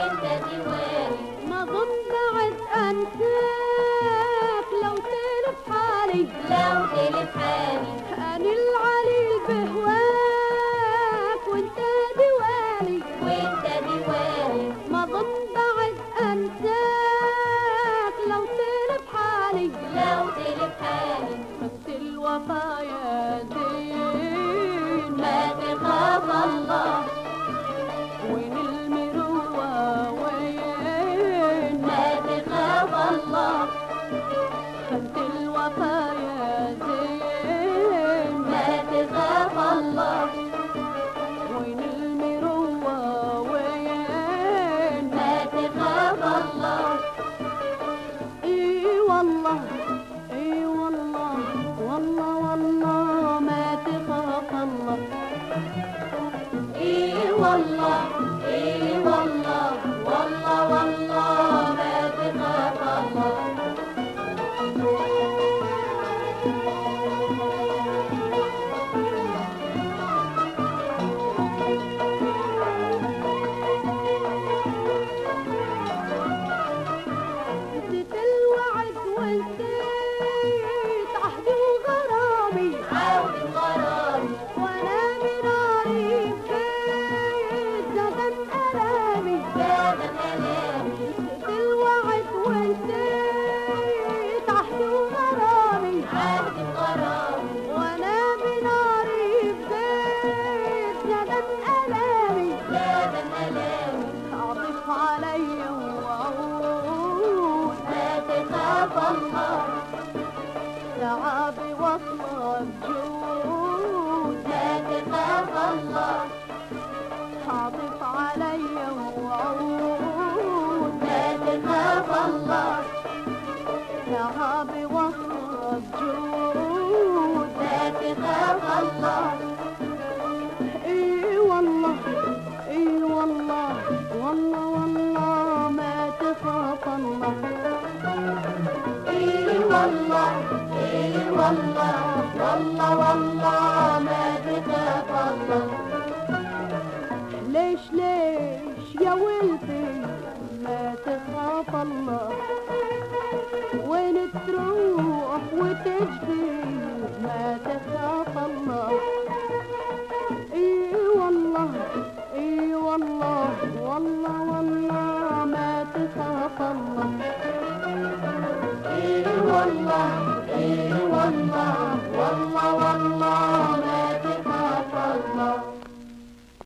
انت ما ظن بعد انساك والله. إي والله والله والله ما تخاف الله. إي والله. عابي وصلك جوع إيه والله والله والله ما ليش ليش يا ولدي ما تخاف الله وين تروح وتجري ما تخاف الله